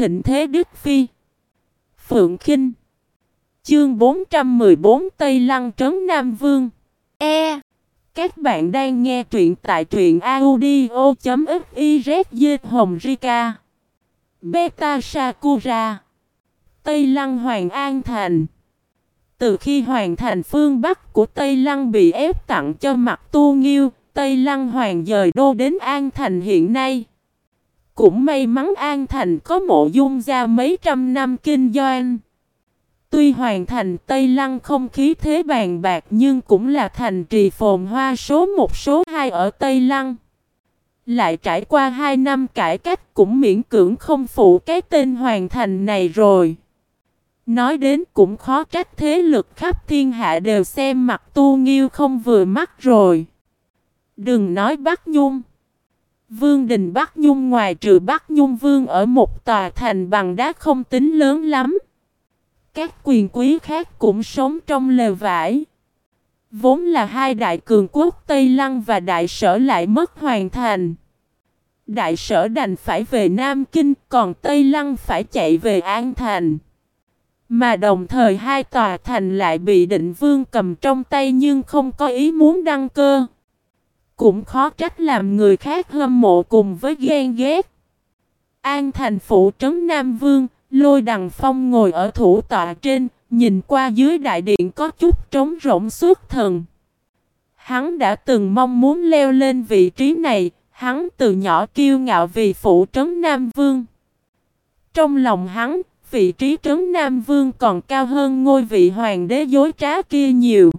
thịnh thế Đức Phi. Phượng Kinh. Chương 414 Tây Lăng Trấn Nam Vương. E. Các bạn đang nghe truyện tại truyện audio.xyz Hồng Rika Beta Sakura. Tây Lăng Hoàng An Thành. Từ khi hoàn Thành phương Bắc của Tây Lăng bị ép tặng cho mặt tu nghiêu, Tây Lăng Hoàng dời đô đến An Thành hiện nay. Cũng may mắn An Thành có mộ dung ra mấy trăm năm kinh doanh Tuy hoàn thành Tây Lăng không khí thế bàn bạc nhưng cũng là thành trì phồn hoa số một, số hai ở Tây Lăng. Lại trải qua hai năm cải cách cũng miễn cưỡng không phụ cái tên hoàn thành này rồi. Nói đến cũng khó trách thế lực khắp thiên hạ đều xem mặt tu nghiêu không vừa mắt rồi. Đừng nói bắt Nhung. Vương đình Bắc Nhung ngoài trừ Bắc Nhung Vương ở một tòa thành bằng đá không tính lớn lắm. Các quyền quý khác cũng sống trong lều vải. Vốn là hai đại cường quốc Tây Lăng và đại sở lại mất hoàn thành. Đại sở đành phải về Nam Kinh, còn Tây Lăng phải chạy về An Thành. Mà đồng thời hai tòa thành lại bị định vương cầm trong tay nhưng không có ý muốn đăng cơ. Cũng khó trách làm người khác hâm mộ cùng với ghen ghét. An Thành phủ trấn Nam Vương, Lôi đằng phong ngồi ở thủ tọa trên, nhìn qua dưới đại điện có chút trống rỗng suốt thần. Hắn đã từng mong muốn leo lên vị trí này, hắn từ nhỏ kiêu ngạo vì phủ trấn Nam Vương. Trong lòng hắn, vị trí trấn Nam Vương còn cao hơn ngôi vị hoàng đế dối trá kia nhiều.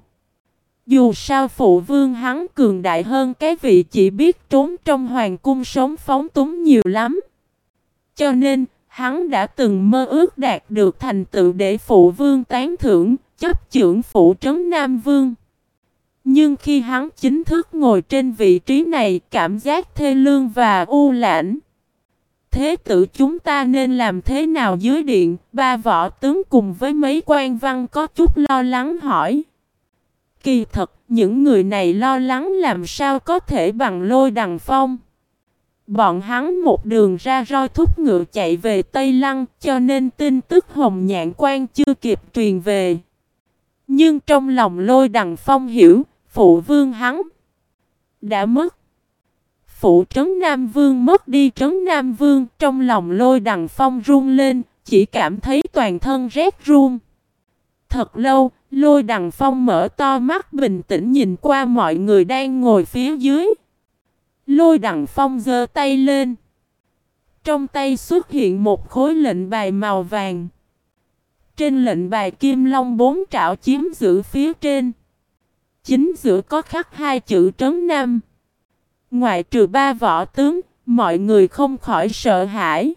Dù sao phụ vương hắn cường đại hơn cái vị chỉ biết trốn trong hoàng cung sống phóng túng nhiều lắm. Cho nên, Hắn đã từng mơ ước đạt được thành tựu để phụ vương tán thưởng, chấp trưởng phụ trấn Nam Vương. Nhưng khi hắn chính thức ngồi trên vị trí này, cảm giác thê lương và u lãnh. Thế tử chúng ta nên làm thế nào dưới điện? Ba võ tướng cùng với mấy quan văn có chút lo lắng hỏi. Kỳ thật, những người này lo lắng làm sao có thể bằng lôi đằng phong. Bọn hắn một đường ra roi thúc ngựa chạy về Tây Lăng cho nên tin tức hồng nhạn quan chưa kịp truyền về. Nhưng trong lòng lôi đằng phong hiểu, phụ vương hắn đã mất. Phụ trấn Nam Vương mất đi trấn Nam Vương, trong lòng lôi đằng phong run lên, chỉ cảm thấy toàn thân rét run. Thật lâu, lôi đằng phong mở to mắt bình tĩnh nhìn qua mọi người đang ngồi phía dưới. Lôi đằng phong giơ tay lên. Trong tay xuất hiện một khối lệnh bài màu vàng. Trên lệnh bài kim long bốn trảo chiếm giữ phía trên. Chính giữa có khắc hai chữ trấn nam. Ngoại trừ ba võ tướng, mọi người không khỏi sợ hãi.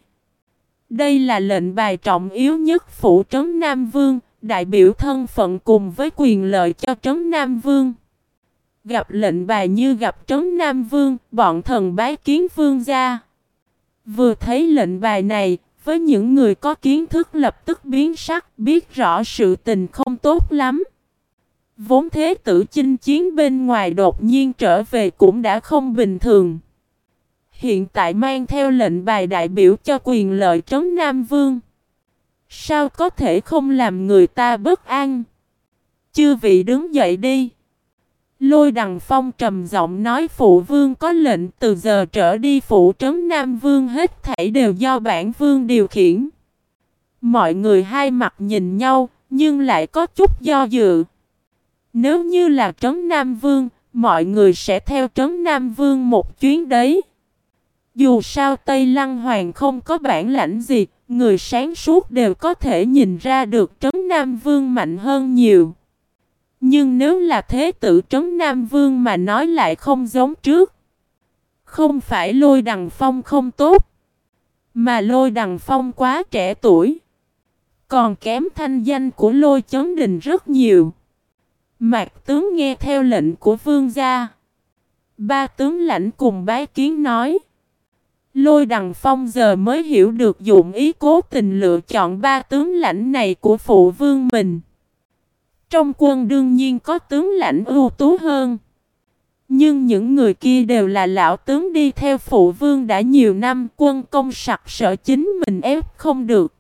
Đây là lệnh bài trọng yếu nhất phủ trấn Nam Vương, đại biểu thân phận cùng với quyền lợi cho trấn Nam Vương. Gặp lệnh bài như gặp trấn Nam Vương, bọn thần bái kiến vương gia. Vừa thấy lệnh bài này, với những người có kiến thức lập tức biến sắc, biết rõ sự tình không tốt lắm. Vốn thế tử chinh chiến bên ngoài đột nhiên trở về cũng đã không bình thường. Hiện tại mang theo lệnh bài đại biểu cho quyền lợi trấn Nam Vương. Sao có thể không làm người ta bất an? Chư vị đứng dậy đi. Lôi đằng phong trầm giọng nói phụ vương có lệnh từ giờ trở đi phụ trấn Nam Vương hết thảy đều do bản vương điều khiển. Mọi người hai mặt nhìn nhau, nhưng lại có chút do dự. Nếu như là trấn Nam Vương, mọi người sẽ theo trấn Nam Vương một chuyến đấy. Dù sao Tây Lăng Hoàng không có bản lãnh gì, người sáng suốt đều có thể nhìn ra được trấn Nam Vương mạnh hơn nhiều. Nhưng nếu là thế tử trấn Nam Vương mà nói lại không giống trước. Không phải lôi đằng phong không tốt. Mà lôi đằng phong quá trẻ tuổi. Còn kém thanh danh của lôi chấn đình rất nhiều. Mạc tướng nghe theo lệnh của vương gia. Ba tướng lãnh cùng bái kiến nói. Lôi đằng phong giờ mới hiểu được dụng ý cố tình lựa chọn ba tướng lãnh này của phụ vương mình. Trong quân đương nhiên có tướng lãnh ưu tú hơn. Nhưng những người kia đều là lão tướng đi theo phụ vương đã nhiều năm quân công sặc sợ chính mình ép không được.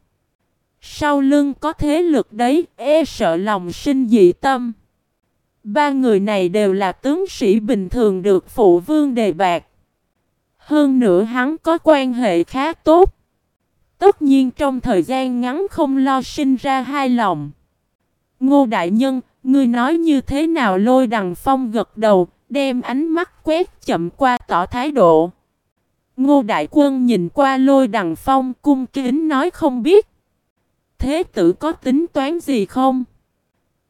Sau lưng có thế lực đấy, e sợ lòng sinh dị tâm. Ba người này đều là tướng sĩ bình thường được phụ vương đề bạc. Hơn nữa hắn có quan hệ khá tốt. Tất nhiên trong thời gian ngắn không lo sinh ra hai lòng. Ngô Đại Nhân, ngươi nói như thế nào lôi đằng phong gật đầu, đem ánh mắt quét chậm qua tỏ thái độ. Ngô Đại Quân nhìn qua lôi đằng phong cung kính nói không biết. Thế tử có tính toán gì không?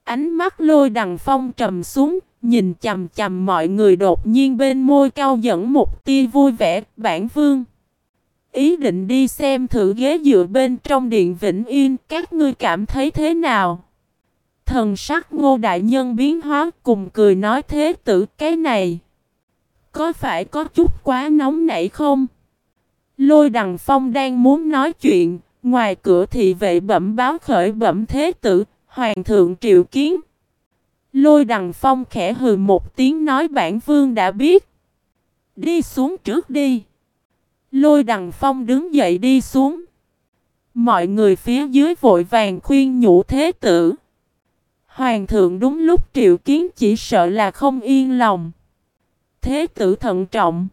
Ánh mắt lôi đằng phong trầm xuống, nhìn chầm chầm mọi người đột nhiên bên môi cao dẫn một tia vui vẻ, bản vương. Ý định đi xem thử ghế dựa bên trong điện Vĩnh Yên, các ngươi cảm thấy thế nào? Thần sắc ngô đại nhân biến hóa cùng cười nói thế tử cái này. Có phải có chút quá nóng nảy không? Lôi đằng phong đang muốn nói chuyện, ngoài cửa thì vệ bẩm báo khởi bẩm thế tử, hoàng thượng triệu kiến. Lôi đằng phong khẽ hừ một tiếng nói bản vương đã biết. Đi xuống trước đi. Lôi đằng phong đứng dậy đi xuống. Mọi người phía dưới vội vàng khuyên nhủ thế tử. Hoàng thượng đúng lúc triệu kiến chỉ sợ là không yên lòng. Thế tử thận trọng.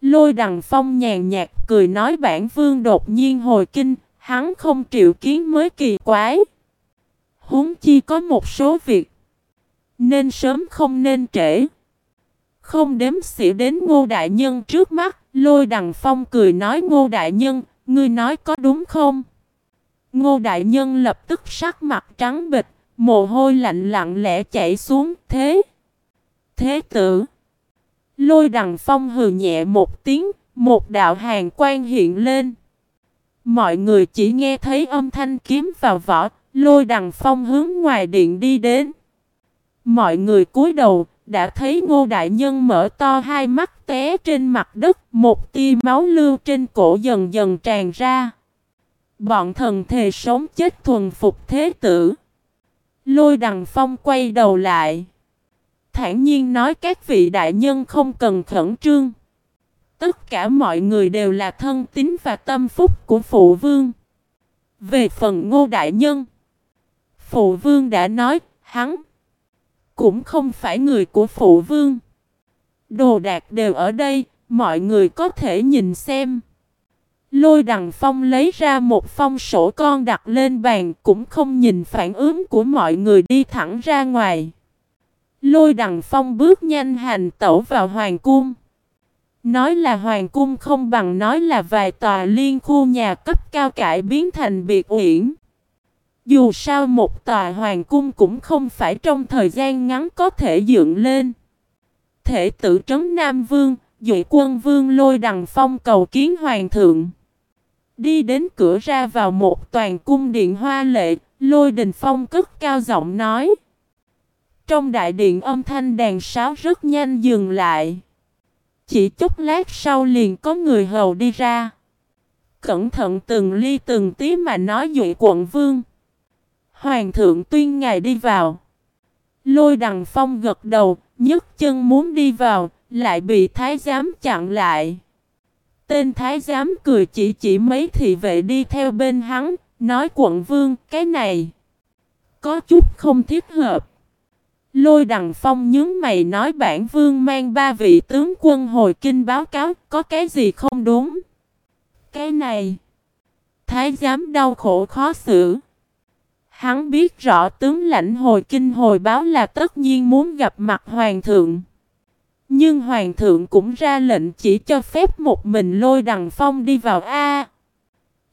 Lôi đằng phong nhàn nhạt cười nói bản vương đột nhiên hồi kinh, hắn không triệu kiến mới kỳ quái. Huống chi có một số việc. Nên sớm không nên trễ. Không đếm xỉa đến ngô đại nhân trước mắt, lôi đằng phong cười nói ngô đại nhân, ngươi nói có đúng không? Ngô đại nhân lập tức sắc mặt trắng bịch, Mồ hôi lạnh lặng lẽ chảy xuống thế. Thế tử. Lôi đằng phong hừ nhẹ một tiếng, một đạo hàng quan hiện lên. Mọi người chỉ nghe thấy âm thanh kiếm vào vỏ, lôi đằng phong hướng ngoài điện đi đến. Mọi người cúi đầu, đã thấy ngô đại nhân mở to hai mắt té trên mặt đất, một tia máu lưu trên cổ dần dần tràn ra. Bọn thần thề sống chết thuần phục thế tử. Lôi đằng phong quay đầu lại. Thản nhiên nói các vị đại nhân không cần khẩn trương. Tất cả mọi người đều là thân tín và tâm phúc của phụ vương. Về phần ngô đại nhân. Phụ vương đã nói, hắn cũng không phải người của phụ vương. Đồ đạc đều ở đây, mọi người có thể nhìn xem. Lôi đằng phong lấy ra một phong sổ con đặt lên bàn cũng không nhìn phản ứng của mọi người đi thẳng ra ngoài. Lôi đằng phong bước nhanh hành tẩu vào hoàng cung. Nói là hoàng cung không bằng nói là vài tòa liên khu nhà cấp cao cải biến thành biệt uyển. Dù sao một tòa hoàng cung cũng không phải trong thời gian ngắn có thể dựng lên. Thể tử trấn Nam Vương, dụ quân Vương lôi đằng phong cầu kiến hoàng thượng. Đi đến cửa ra vào một toàn cung điện hoa lệ, lôi đình phong cất cao giọng nói. Trong đại điện âm thanh đàn sáo rất nhanh dừng lại. Chỉ chút lát sau liền có người hầu đi ra. Cẩn thận từng ly từng tí mà nói dụy quận vương. Hoàng thượng tuyên ngài đi vào. Lôi đằng phong gật đầu, nhấc chân muốn đi vào, lại bị thái giám chặn lại. Tên thái giám cười chỉ chỉ mấy thị vệ đi theo bên hắn, nói quận vương, cái này có chút không thiết hợp. Lôi đằng phong nhướng mày nói bản vương mang ba vị tướng quân hồi kinh báo cáo, có cái gì không đúng. Cái này, thái giám đau khổ khó xử. Hắn biết rõ tướng lãnh hồi kinh hồi báo là tất nhiên muốn gặp mặt hoàng thượng. Nhưng hoàng thượng cũng ra lệnh chỉ cho phép một mình lôi đằng phong đi vào A.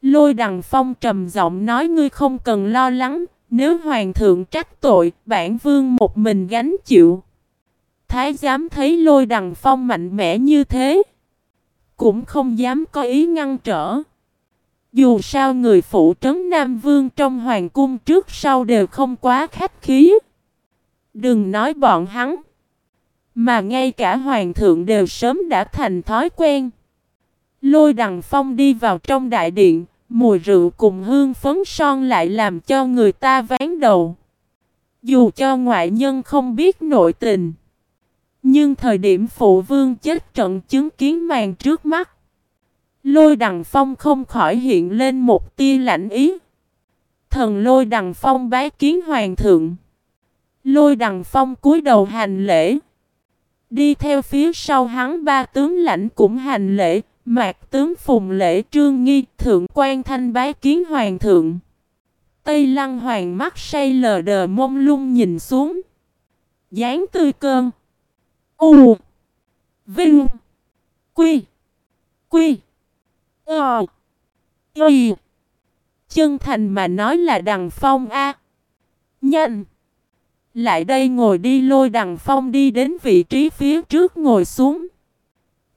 lôi đằng phong trầm giọng nói ngươi không cần lo lắng, nếu hoàng thượng trách tội, bản vương một mình gánh chịu. Thái giám thấy lôi đằng phong mạnh mẽ như thế. Cũng không dám có ý ngăn trở. Dù sao người phụ trấn Nam Vương trong hoàng cung trước sau đều không quá khách khí. Đừng nói bọn hắn. Mà ngay cả hoàng thượng đều sớm đã thành thói quen. Lôi đằng phong đi vào trong đại điện, mùi rượu cùng hương phấn son lại làm cho người ta ván đầu. Dù cho ngoại nhân không biết nội tình. Nhưng thời điểm phụ vương chết trận chứng kiến màn trước mắt. Lôi đằng phong không khỏi hiện lên một tia lạnh ý. Thần lôi đằng phong bái kiến hoàng thượng. Lôi đằng phong cúi đầu hành lễ. Đi theo phía sau hắn ba tướng lãnh cũng hành lễ. Mạc tướng phùng lễ trương nghi, thượng quan thanh bái kiến hoàng thượng. Tây lăng hoàng mắt say lờ đờ mông lung nhìn xuống. dáng tươi cơn. U. Vinh. Quy. Quy. Ờ. Y. Chân thành mà nói là đằng phong A. Nhanh. Lại đây ngồi đi, lôi đằng phong đi đến vị trí phía trước ngồi xuống.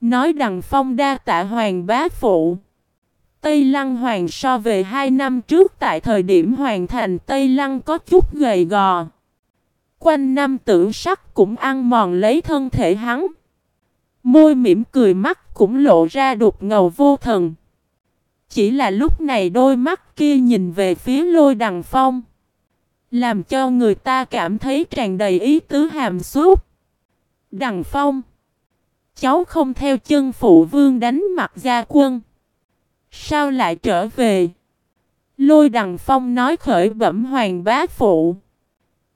Nói đằng phong đa tạ hoàng bá phụ. Tây Lăng Hoàng so về hai năm trước tại thời điểm hoàn thành, Tây Lăng có chút gầy gò. Quanh năm tử sắc cũng ăn mòn lấy thân thể hắn. Môi mỉm cười, mắt cũng lộ ra đục ngầu vô thần. Chỉ là lúc này đôi mắt kia nhìn về phía lôi đằng phong. Làm cho người ta cảm thấy tràn đầy ý tứ hàm xúc. Đằng phong. Cháu không theo chân phụ vương đánh mặt gia quân. Sao lại trở về? Lôi đằng phong nói khởi bẩm hoàng bá phụ.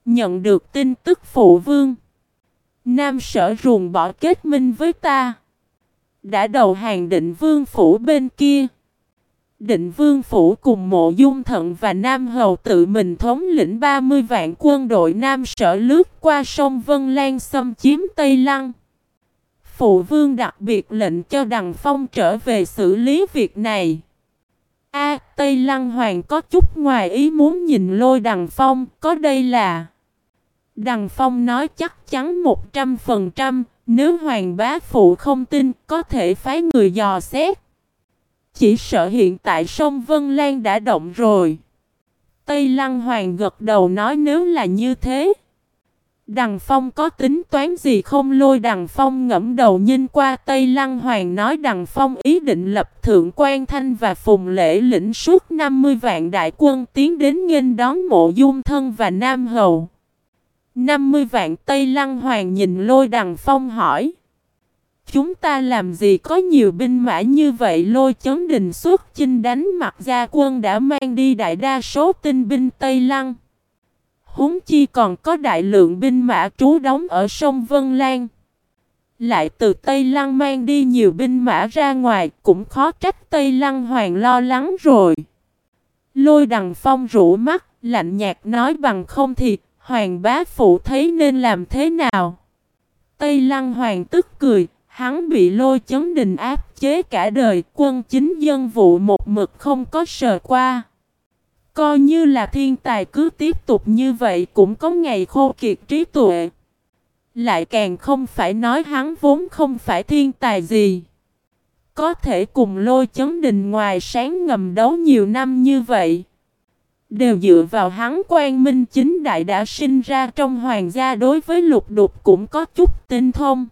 Nhận được tin tức phụ vương. Nam sở ruồng bỏ kết minh với ta. Đã đầu hàng định vương phủ bên kia. Định vương phủ cùng mộ dung thận và Nam Hầu tự mình thống lĩnh 30 vạn quân đội Nam sở lướt qua sông Vân Lan xâm chiếm Tây Lăng. Phụ vương đặc biệt lệnh cho Đằng Phong trở về xử lý việc này. A, Tây Lăng Hoàng có chút ngoài ý muốn nhìn lôi Đằng Phong, có đây là... Đằng Phong nói chắc chắn 100%, nếu Hoàng bá phụ không tin, có thể phái người dò xét. Chỉ sợ hiện tại sông Vân Lan đã động rồi. Tây Lăng Hoàng gật đầu nói nếu là như thế. Đằng Phong có tính toán gì không lôi Đằng Phong ngẫm đầu nhìn qua Tây Lăng Hoàng nói Đằng Phong ý định lập Thượng quan Thanh và Phùng Lễ lĩnh suốt 50 vạn đại quân tiến đến nghênh đón mộ dung thân và Nam Hầu. 50 vạn Tây Lăng Hoàng nhìn lôi Đằng Phong hỏi. Chúng ta làm gì có nhiều binh mã như vậy lôi chấn đình xuất chinh đánh mặt gia quân đã mang đi đại đa số tinh binh Tây Lăng. Húng chi còn có đại lượng binh mã trú đóng ở sông Vân Lan. Lại từ Tây Lăng mang đi nhiều binh mã ra ngoài cũng khó trách Tây Lăng Hoàng lo lắng rồi. Lôi đằng phong rũ mắt, lạnh nhạt nói bằng không thì Hoàng bá phụ thấy nên làm thế nào. Tây Lăng Hoàng tức cười, hắn bị lôi chấn đình áp chế cả đời, quân chính dân vụ một mực không có sờ qua. Coi như là thiên tài cứ tiếp tục như vậy cũng có ngày khô kiệt trí tuệ. Lại càng không phải nói hắn vốn không phải thiên tài gì. Có thể cùng lôi chấn đình ngoài sáng ngầm đấu nhiều năm như vậy. Đều dựa vào hắn quan minh chính đại đã sinh ra trong hoàng gia đối với lục đục cũng có chút tinh thông.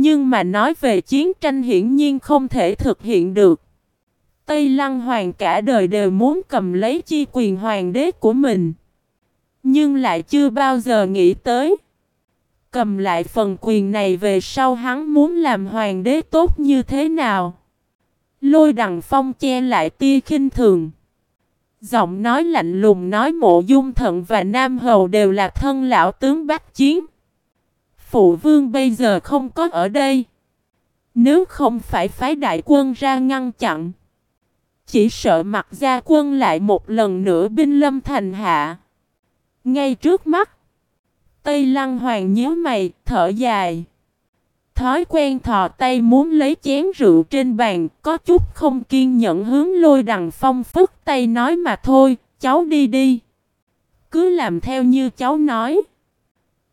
Nhưng mà nói về chiến tranh hiển nhiên không thể thực hiện được. Tây Lăng Hoàng cả đời đều muốn cầm lấy chi quyền hoàng đế của mình. Nhưng lại chưa bao giờ nghĩ tới. Cầm lại phần quyền này về sau hắn muốn làm hoàng đế tốt như thế nào. Lôi đằng phong che lại tia khinh thường. Giọng nói lạnh lùng nói mộ dung thận và Nam Hầu đều là thân lão tướng bách chiến. Phụ vương bây giờ không có ở đây. Nếu không phải phái đại quân ra ngăn chặn. Chỉ sợ mặt gia quân lại một lần nữa binh lâm thành hạ. Ngay trước mắt. Tây Lăng Hoàng nhíu mày, thở dài. Thói quen thò tay muốn lấy chén rượu trên bàn, có chút không kiên nhẫn hướng lôi đằng phong phức tay nói mà thôi, cháu đi đi. Cứ làm theo như cháu nói.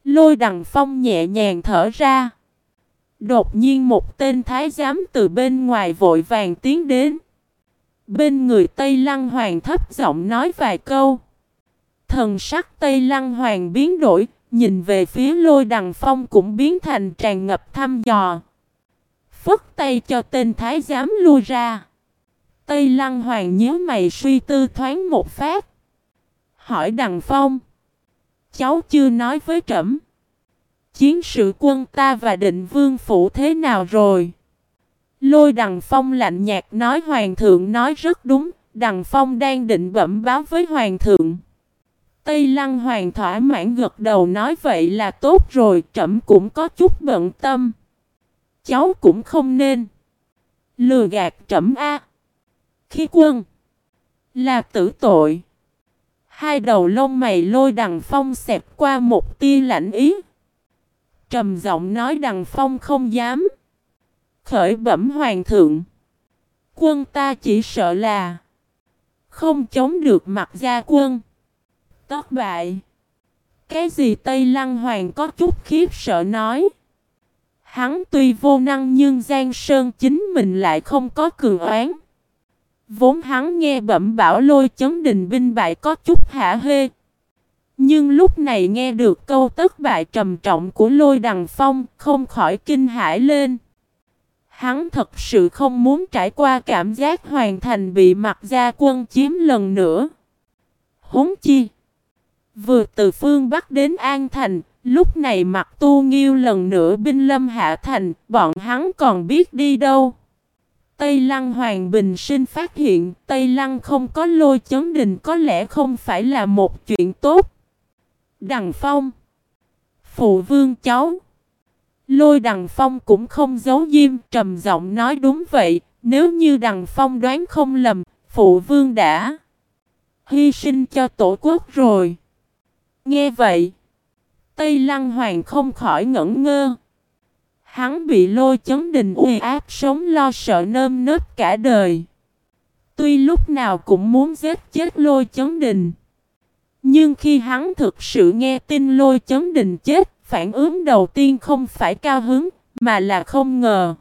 Lôi đằng phong nhẹ nhàng thở ra. Đột nhiên một tên thái giám từ bên ngoài vội vàng tiến đến. Bên người Tây Lăng Hoàng thấp giọng nói vài câu. Thần sắc Tây Lăng Hoàng biến đổi, nhìn về phía lôi đằng phong cũng biến thành tràn ngập thăm dò. Phất tay cho tên thái giám lui ra. Tây Lăng Hoàng nhớ mày suy tư thoáng một phát. Hỏi đằng phong. Cháu chưa nói với trẫm Chiến sự quân ta và định vương phủ thế nào rồi? Lôi Đằng Phong lạnh nhạt nói Hoàng thượng nói rất đúng, Đằng Phong đang định bẩm báo với Hoàng thượng. Tây Lăng Hoàng thỏa mãn gật đầu nói vậy là tốt rồi, trẫm cũng có chút bận tâm. Cháu cũng không nên. Lừa gạt trẫm A. Khi quân. Là tử tội. Hai đầu lông mày lôi đằng phong xẹp qua một tia lạnh ý. Trầm giọng nói đằng phong không dám. Khởi bẩm hoàng thượng. Quân ta chỉ sợ là. Không chống được mặt gia quân. Tất bại. Cái gì Tây Lăng Hoàng có chút khiếp sợ nói. Hắn tuy vô năng nhưng Giang Sơn chính mình lại không có cường oán. Vốn hắn nghe bẩm bảo lôi chấn đình binh bại có chút hả hê. Nhưng lúc này nghe được câu tất bại trầm trọng của lôi đằng phong không khỏi kinh hãi lên. Hắn thật sự không muốn trải qua cảm giác hoàn thành bị mặt gia quân chiếm lần nữa. Huống chi. Vừa từ phương Bắc đến An Thành, lúc này mặt tu nghiêu lần nữa binh lâm hạ thành, bọn hắn còn biết đi đâu. Tây Lăng Hoàng Bình Sinh phát hiện Tây Lăng không có lôi chấn đình có lẽ không phải là một chuyện tốt. Đằng Phong. Phụ vương cháu. Lôi Đằng Phong cũng không giấu diêm trầm giọng nói đúng vậy, Nếu như Đằng Phong đoán không lầm, Phụ vương đã Hy sinh cho tổ quốc rồi. Nghe vậy, Tây Lăng Hoàng không khỏi ngẩn ngơ. Hắn bị lôi chấn đình uy áp sống lo sợ nơm nớp cả đời. Tuy lúc nào cũng muốn giết chết lôi chấn đình. Nhưng khi hắn thực sự nghe tin lôi chấn đình chết, phản ứng đầu tiên không phải cao hứng, mà là không ngờ.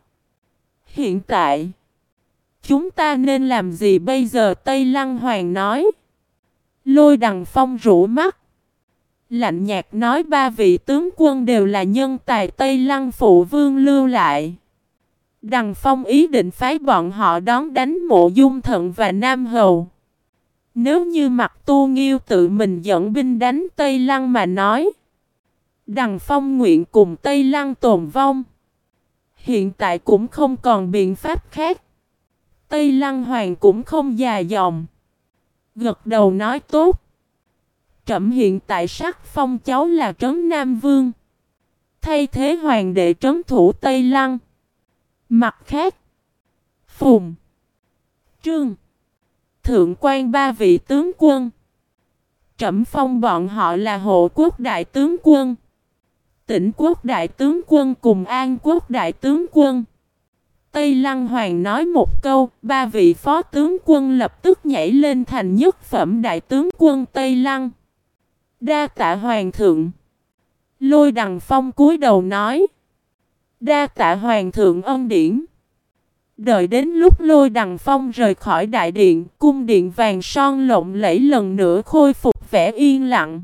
Hiện tại, chúng ta nên làm gì bây giờ Tây Lăng Hoàng nói. Lôi đằng phong rủ mắt. Lạnh nhạt nói ba vị tướng quân đều là nhân tài Tây Lăng Phụ Vương lưu lại. Đằng Phong ý định phái bọn họ đón đánh mộ dung thận và Nam Hầu. Nếu như mặt tu nghiêu tự mình dẫn binh đánh Tây Lăng mà nói. Đằng Phong nguyện cùng Tây Lăng tồn vong. Hiện tại cũng không còn biện pháp khác. Tây Lăng Hoàng cũng không già dòng. Gật đầu nói tốt trẫm hiện tại sắc phong cháu là Trấn Nam Vương. Thay thế hoàng đệ trấn thủ Tây Lăng. Mặt khác. Phùng. Trương. Thượng quan ba vị tướng quân. trẫm phong bọn họ là hộ quốc đại tướng quân. Tỉnh quốc đại tướng quân cùng an quốc đại tướng quân. Tây Lăng Hoàng nói một câu, ba vị phó tướng quân lập tức nhảy lên thành nhất phẩm đại tướng quân Tây Lăng. Đa tạ hoàng thượng. Lôi đằng phong cúi đầu nói. Đa tạ hoàng thượng ân điển. Đợi đến lúc lôi đằng phong rời khỏi đại điện, cung điện vàng son lộng lẫy lần nữa khôi phục vẻ yên lặng.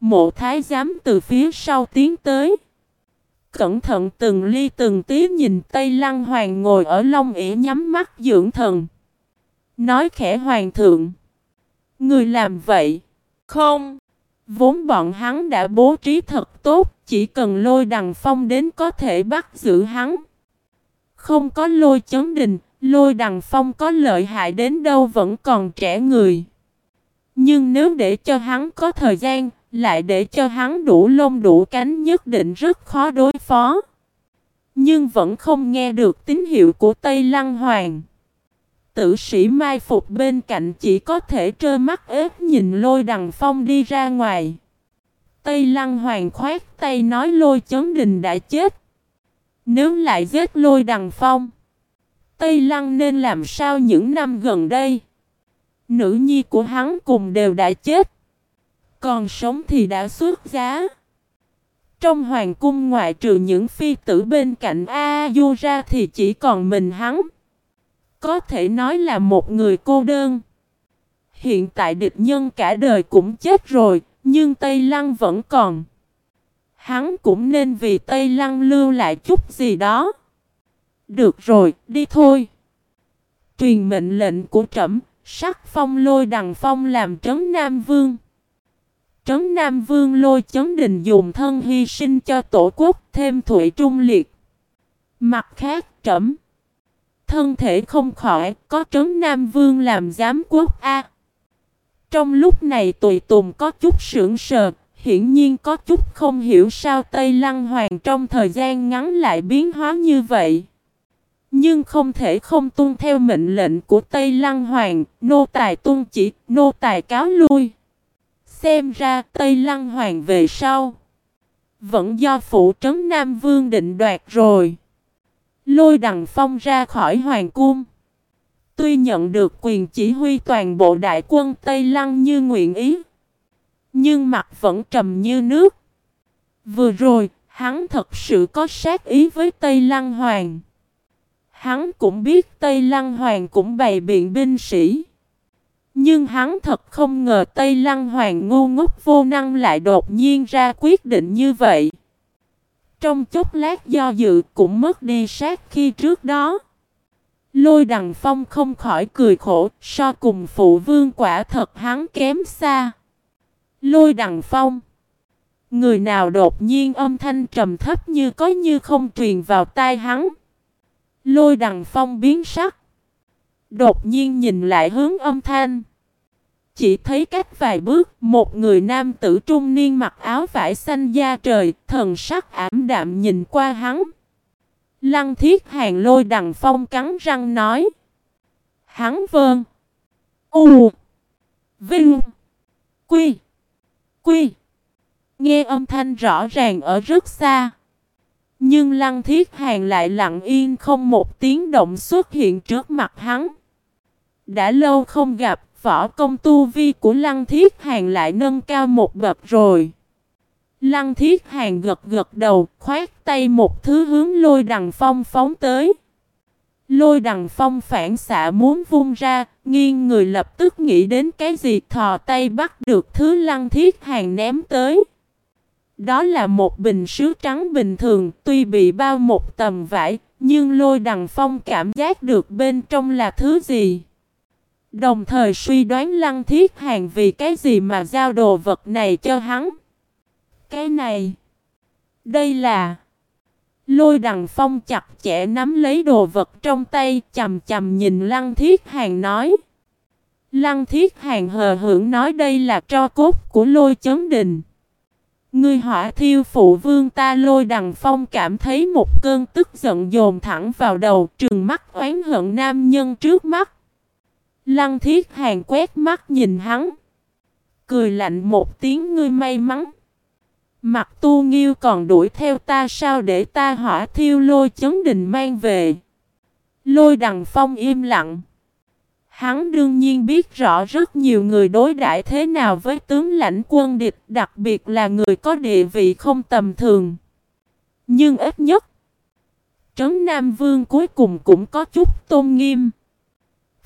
Mộ thái giám từ phía sau tiến tới. Cẩn thận từng ly từng tí nhìn Tây Lăng Hoàng ngồi ở long ỉa nhắm mắt dưỡng thần. Nói khẽ hoàng thượng. Người làm vậy. Không. Vốn bọn hắn đã bố trí thật tốt, chỉ cần lôi đằng phong đến có thể bắt giữ hắn. Không có lôi chấn đình, lôi đằng phong có lợi hại đến đâu vẫn còn trẻ người. Nhưng nếu để cho hắn có thời gian, lại để cho hắn đủ lông đủ cánh nhất định rất khó đối phó. Nhưng vẫn không nghe được tín hiệu của Tây Lăng Hoàng. Tử sĩ mai phục bên cạnh chỉ có thể trơ mắt ép nhìn lôi đằng phong đi ra ngoài. Tây lăng hoàng khoát tay nói lôi chấn đình đã chết. Nếu lại giết lôi đằng phong. Tây lăng nên làm sao những năm gần đây. Nữ nhi của hắn cùng đều đã chết. Còn sống thì đã xuất giá. Trong hoàng cung ngoại trừ những phi tử bên cạnh A Du ra thì chỉ còn mình hắn. Có thể nói là một người cô đơn. Hiện tại địch nhân cả đời cũng chết rồi, nhưng Tây Lăng vẫn còn. Hắn cũng nên vì Tây Lăng lưu lại chút gì đó. Được rồi, đi thôi. Truyền mệnh lệnh của trẫm, sắc phong lôi đằng phong làm trấn Nam Vương. Trấn Nam Vương lôi chấn đình dùng thân hy sinh cho tổ quốc thêm thủy trung liệt. Mặt khác trẫm Thân thể không khỏi có Trấn Nam Vương làm giám quốc A. Trong lúc này tùy tùng có chút sưởng sờ, hiển nhiên có chút không hiểu sao Tây Lăng Hoàng trong thời gian ngắn lại biến hóa như vậy. Nhưng không thể không tuân theo mệnh lệnh của Tây Lăng Hoàng, nô tài tuân chỉ, nô tài cáo lui. Xem ra Tây Lăng Hoàng về sau. Vẫn do phụ trấn Nam Vương định đoạt rồi. Lôi đằng phong ra khỏi Hoàng cung. Tuy nhận được quyền chỉ huy toàn bộ đại quân Tây Lăng như nguyện ý. Nhưng mặt vẫn trầm như nước. Vừa rồi, hắn thật sự có sát ý với Tây Lăng Hoàng. Hắn cũng biết Tây Lăng Hoàng cũng bày biện binh sĩ. Nhưng hắn thật không ngờ Tây Lăng Hoàng ngu ngốc vô năng lại đột nhiên ra quyết định như vậy. Trong chốc lát do dự cũng mất đi sát khi trước đó. Lôi đằng phong không khỏi cười khổ, so cùng phụ vương quả thật hắn kém xa. Lôi đằng phong. Người nào đột nhiên âm thanh trầm thấp như có như không truyền vào tai hắn. Lôi đằng phong biến sắc. Đột nhiên nhìn lại hướng âm thanh. Chỉ thấy cách vài bước, một người nam tử trung niên mặc áo vải xanh da trời, thần sắc ảm đạm nhìn qua hắn. Lăng thiết hàng lôi đằng phong cắn răng nói. Hắn vơn. U. Vinh. Quy. Quy. Nghe âm thanh rõ ràng ở rất xa. Nhưng lăng thiết hàng lại lặng yên không một tiếng động xuất hiện trước mặt hắn. Đã lâu không gặp, võ công tu vi của lăng thiết hàng lại nâng cao một bậc rồi. Lăng thiết hàng gật gật đầu, khoát tay một thứ hướng lôi đằng phong phóng tới. Lôi đằng phong phản xạ muốn vung ra, nghiêng người lập tức nghĩ đến cái gì thò tay bắt được thứ lăng thiết hàng ném tới. Đó là một bình sứ trắng bình thường, tuy bị bao một tầm vải, nhưng lôi đằng phong cảm giác được bên trong là thứ gì. Đồng thời suy đoán lăng thiết hàng vì cái gì mà giao đồ vật này cho hắn. Cái này, đây là... Lôi đằng phong chặt chẽ nắm lấy đồ vật trong tay, chầm chầm nhìn lăng thiết hàng nói. Lăng thiết hàng hờ hưởng nói đây là tro cốt của lôi chấn đình. Ngươi hỏa thiêu phụ vương ta lôi đằng phong cảm thấy một cơn tức giận dồn thẳng vào đầu trường mắt oán hận nam nhân trước mắt. Lăng thiết hàng quét mắt nhìn hắn. Cười lạnh một tiếng ngươi may mắn. Mặt tu nghiêu còn đuổi theo ta sao để ta hỏa thiêu lôi chấn đình mang về. Lôi đằng phong im lặng. Hắn đương nhiên biết rõ rất nhiều người đối đãi thế nào với tướng lãnh quân địch, đặc biệt là người có địa vị không tầm thường. Nhưng ít nhất, Trấn Nam Vương cuối cùng cũng có chút tôn nghiêm.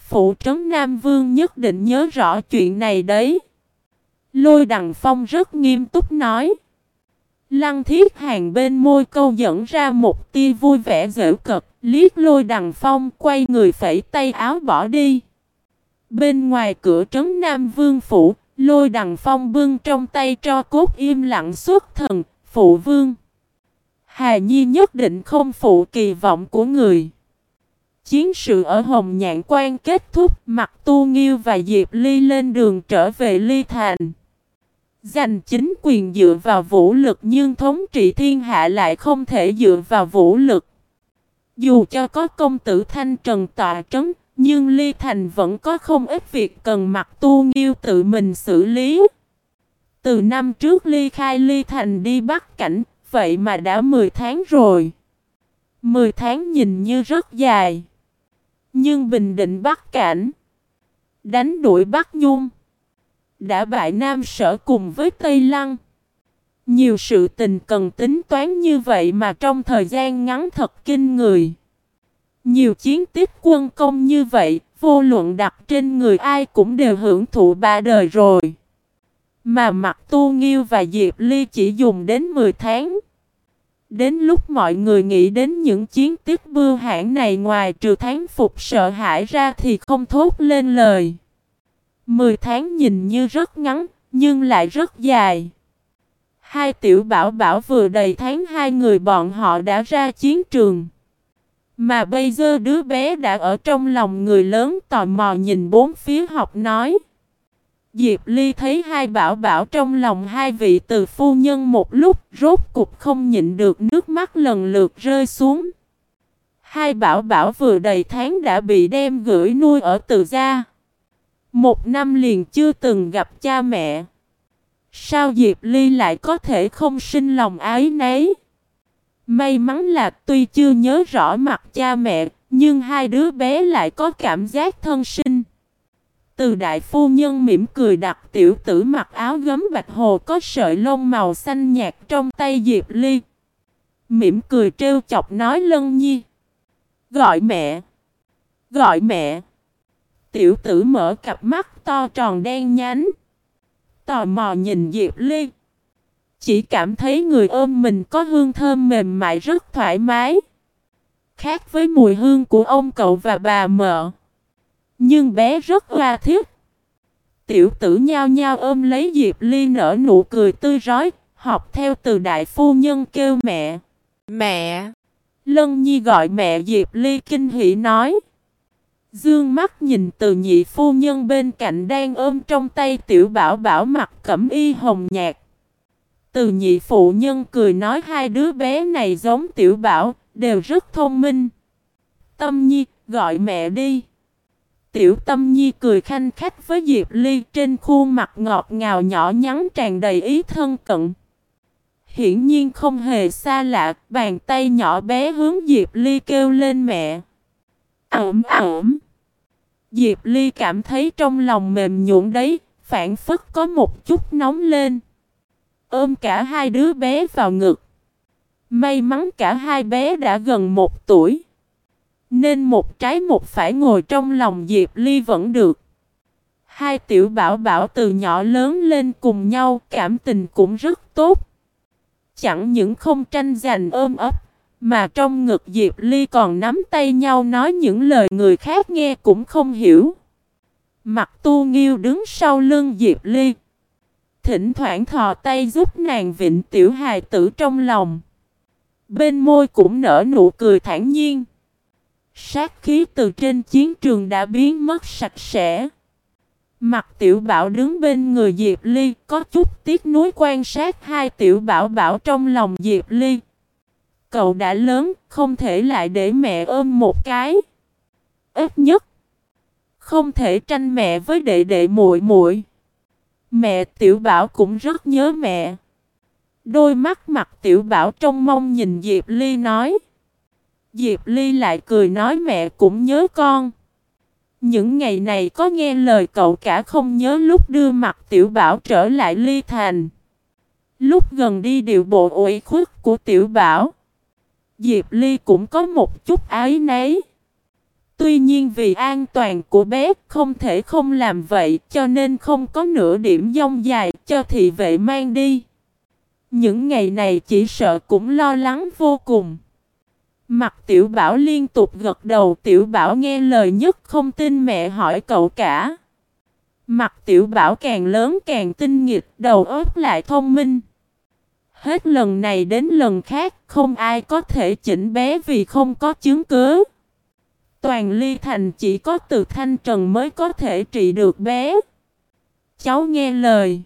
Phụ Trấn Nam Vương nhất định nhớ rõ chuyện này đấy. Lôi Đằng Phong rất nghiêm túc nói. Lăng thiết hàng bên môi câu dẫn ra một tia vui vẻ dễ cực, liếc lôi Đằng Phong quay người phẩy tay áo bỏ đi. Bên ngoài cửa trấn Nam Vương Phủ, lôi đằng phong bưng trong tay cho cốt im lặng suốt thần, phụ vương. Hà Nhi nhất định không phụ kỳ vọng của người. Chiến sự ở Hồng Nhạn Quan kết thúc, mặt Tu Nghiêu và Diệp Ly lên đường trở về Ly Thành. Giành chính quyền dựa vào vũ lực nhưng thống trị thiên hạ lại không thể dựa vào vũ lực. Dù cho có công tử Thanh Trần tọa trấn, nhưng Ly Thành vẫn có không ít việc cần mặc tu nghiêu tự mình xử lý. Từ năm trước Ly khai Ly Thành đi bắt cảnh, vậy mà đã 10 tháng rồi. 10 tháng nhìn như rất dài. Nhưng Bình Định bắt cảnh. Đánh đuổi Bắc Nhung. Đã bại Nam Sở cùng với Tây Lăng. Nhiều sự tình cần tính toán như vậy mà trong thời gian ngắn thật kinh người. Nhiều chiến tiếp quân công như vậy, vô luận đặt trên người ai cũng đều hưởng thụ ba đời rồi. Mà mặt tu nghiêu và Diệp Ly chỉ dùng đến 10 tháng. Đến lúc mọi người nghĩ đến những chiến tiếp bưu hãng này ngoài trừ tháng phục sợ hãi ra thì không thốt lên lời. 10 tháng nhìn như rất ngắn, nhưng lại rất dài. Hai tiểu bảo bảo vừa đầy tháng hai người bọn họ đã ra chiến trường. Mà bây giờ đứa bé đã ở trong lòng người lớn tò mò nhìn bốn phía học nói. Diệp Ly thấy hai bảo bảo trong lòng hai vị từ phu nhân một lúc rốt cục không nhịn được nước mắt lần lượt rơi xuống. Hai bảo bảo vừa đầy tháng đã bị đem gửi nuôi ở từ gia. Một năm liền chưa từng gặp cha mẹ. Sao Diệp Ly lại có thể không sinh lòng ái nấy? May mắn là tuy chưa nhớ rõ mặt cha mẹ, nhưng hai đứa bé lại có cảm giác thân sinh. Từ đại phu nhân mỉm cười đặt tiểu tử mặc áo gấm bạch hồ có sợi lông màu xanh nhạt trong tay Diệp Ly. Mỉm cười trêu chọc nói lân nhi. Gọi mẹ. Gọi mẹ. Tiểu tử mở cặp mắt to tròn đen nhánh. Tò mò nhìn Diệp Ly. Chỉ cảm thấy người ôm mình có hương thơm mềm mại rất thoải mái. Khác với mùi hương của ông cậu và bà mợ. Nhưng bé rất hoa thiết. Tiểu tử nhao nhao ôm lấy Diệp Ly nở nụ cười tươi rói, học theo từ đại phu nhân kêu mẹ. Mẹ! Lân Nhi gọi mẹ Diệp Ly kinh hỉ nói. Dương mắt nhìn từ nhị phu nhân bên cạnh đang ôm trong tay tiểu bảo bảo mặt cẩm y hồng nhạt. Từ nhị phụ nhân cười nói hai đứa bé này giống tiểu bảo, đều rất thông minh. Tâm Nhi, gọi mẹ đi. Tiểu Tâm Nhi cười khanh khách với Diệp Ly trên khuôn mặt ngọt ngào nhỏ nhắn tràn đầy ý thân cận. Hiển nhiên không hề xa lạ, bàn tay nhỏ bé hướng Diệp Ly kêu lên mẹ. Ẩm ẩm. Diệp Ly cảm thấy trong lòng mềm nhuộn đấy, phản phất có một chút nóng lên. Ôm cả hai đứa bé vào ngực. May mắn cả hai bé đã gần một tuổi. Nên một trái một phải ngồi trong lòng Diệp Ly vẫn được. Hai tiểu bảo bảo từ nhỏ lớn lên cùng nhau cảm tình cũng rất tốt. Chẳng những không tranh giành ôm ấp, mà trong ngực Diệp Ly còn nắm tay nhau nói những lời người khác nghe cũng không hiểu. Mặt tu nghiêu đứng sau lưng Diệp Ly. Thỉnh thoảng thò tay giúp nàng vịnh tiểu hài tử trong lòng. Bên môi cũng nở nụ cười thản nhiên. Sát khí từ trên chiến trường đã biến mất sạch sẽ. Mặt tiểu bảo đứng bên người Diệp Ly có chút tiếc nuối quan sát hai tiểu bảo bảo trong lòng Diệp Ly. Cậu đã lớn, không thể lại để mẹ ôm một cái. Ít nhất, không thể tranh mẹ với đệ đệ muội muội. Mẹ tiểu bảo cũng rất nhớ mẹ. Đôi mắt mặt tiểu bảo trong mong nhìn Diệp Ly nói. Diệp Ly lại cười nói mẹ cũng nhớ con. Những ngày này có nghe lời cậu cả không nhớ lúc đưa mặt tiểu bảo trở lại ly thành. Lúc gần đi điều bộ ủy khuất của tiểu bảo. Diệp Ly cũng có một chút ái nấy. Tuy nhiên vì an toàn của bé không thể không làm vậy cho nên không có nửa điểm dông dài cho thị vệ mang đi. Những ngày này chỉ sợ cũng lo lắng vô cùng. Mặt tiểu bảo liên tục gật đầu, tiểu bảo nghe lời nhất, không tin mẹ hỏi cậu cả. Mặt tiểu bảo càng lớn càng tinh nghịch, đầu óc lại thông minh. Hết lần này đến lần khác, không ai có thể chỉnh bé vì không có chứng cứ. Toàn ly thành chỉ có từ thanh trần mới có thể trị được bé. Cháu nghe lời.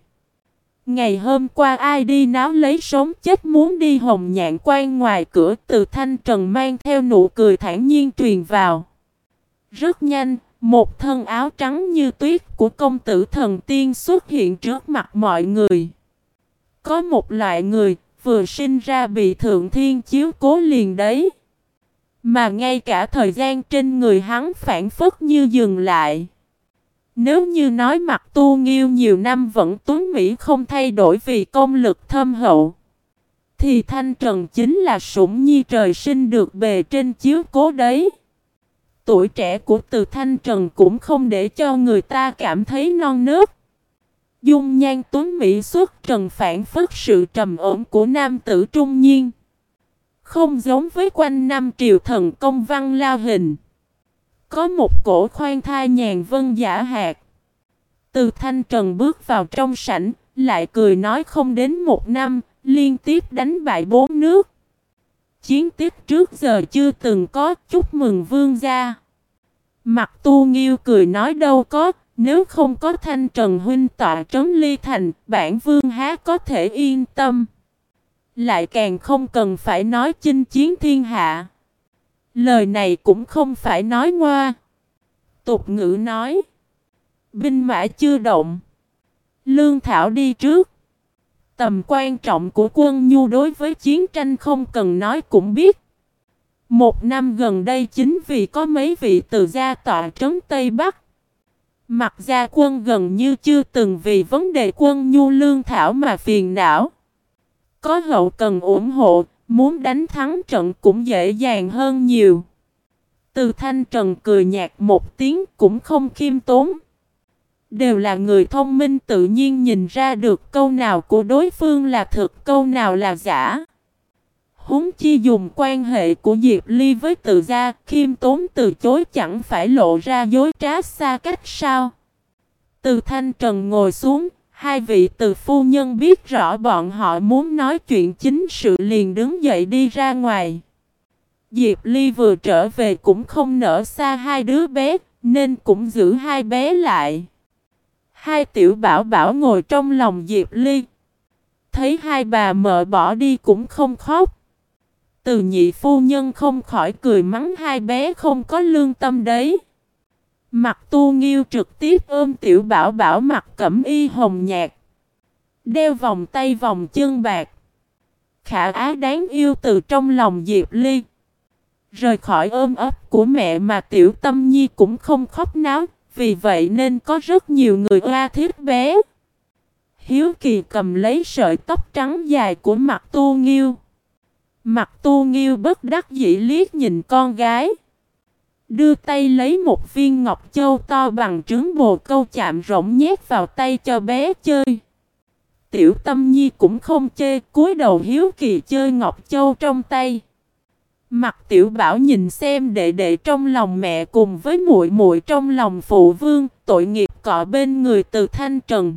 Ngày hôm qua ai đi náo lấy sống chết muốn đi hồng nhạn quan ngoài cửa từ thanh trần mang theo nụ cười thản nhiên truyền vào. Rất nhanh, một thân áo trắng như tuyết của công tử thần tiên xuất hiện trước mặt mọi người. Có một loại người, vừa sinh ra bị thượng thiên chiếu cố liền đấy. Mà ngay cả thời gian trên người hắn phản phất như dừng lại. Nếu như nói mặt tu nghiêu nhiều năm vẫn tuấn Mỹ không thay đổi vì công lực thâm hậu. Thì Thanh Trần chính là sủng nhi trời sinh được bề trên chiếu cố đấy. Tuổi trẻ của từ Thanh Trần cũng không để cho người ta cảm thấy non nớt. Dung nhan tuấn Mỹ xuất trần phản phất sự trầm ổn của nam tử trung nhiên. Không giống với quanh năm triều thần công văn lao hình. Có một cổ khoan thai nhàn vân giả hạt. Từ Thanh Trần bước vào trong sảnh, lại cười nói không đến một năm, liên tiếp đánh bại bốn nước. Chiến tiếp trước giờ chưa từng có, chúc mừng vương gia. Mặt tu nghiêu cười nói đâu có, nếu không có thanh trần huynh tọa trấn ly thành, bản vương há có thể yên tâm. Lại càng không cần phải nói chinh chiến thiên hạ. Lời này cũng không phải nói ngoa. Tục ngữ nói. Binh mã chưa động. Lương Thảo đi trước. Tầm quan trọng của quân nhu đối với chiến tranh không cần nói cũng biết. Một năm gần đây chính vì có mấy vị từ gia tọa trấn Tây Bắc. Mặt gia quân gần như chưa từng vì vấn đề quân nhu lương thảo mà phiền não. Có hậu cần ủng hộ, muốn đánh thắng trận cũng dễ dàng hơn nhiều. Từ thanh trần cười nhạt một tiếng cũng không khiêm tốn. Đều là người thông minh tự nhiên nhìn ra được câu nào của đối phương là thực câu nào là giả. Húng chi dùng quan hệ của Diệp Ly với từ gia, khiêm tốn từ chối chẳng phải lộ ra dối trá xa cách sao. Từ thanh trần ngồi xuống, hai vị từ phu nhân biết rõ bọn họ muốn nói chuyện chính sự liền đứng dậy đi ra ngoài. Diệp Ly vừa trở về cũng không nở xa hai đứa bé, nên cũng giữ hai bé lại. Hai tiểu bảo bảo ngồi trong lòng Diệp Ly. Thấy hai bà mợ bỏ đi cũng không khóc. Từ nhị phu nhân không khỏi cười mắng hai bé không có lương tâm đấy. Mặt tu nghiêu trực tiếp ôm tiểu bảo bảo mặt cẩm y hồng nhạt. Đeo vòng tay vòng chân bạc. Khả á đáng yêu từ trong lòng Diệp Ly. Rời khỏi ôm ấp của mẹ mà tiểu tâm nhi cũng không khóc náo. Vì vậy nên có rất nhiều người oa thiết bé. Hiếu kỳ cầm lấy sợi tóc trắng dài của mặt tu nghiêu. Mặt tu nghiêu bất đắc dĩ liếc nhìn con gái. Đưa tay lấy một viên ngọc châu to bằng trứng bồ câu chạm rộng nhét vào tay cho bé chơi. Tiểu tâm nhi cũng không chê, cúi đầu hiếu kỳ chơi ngọc châu trong tay. Mặt tiểu bảo nhìn xem đệ đệ trong lòng mẹ cùng với muội muội trong lòng phụ vương, tội nghiệp cọ bên người từ thanh trần.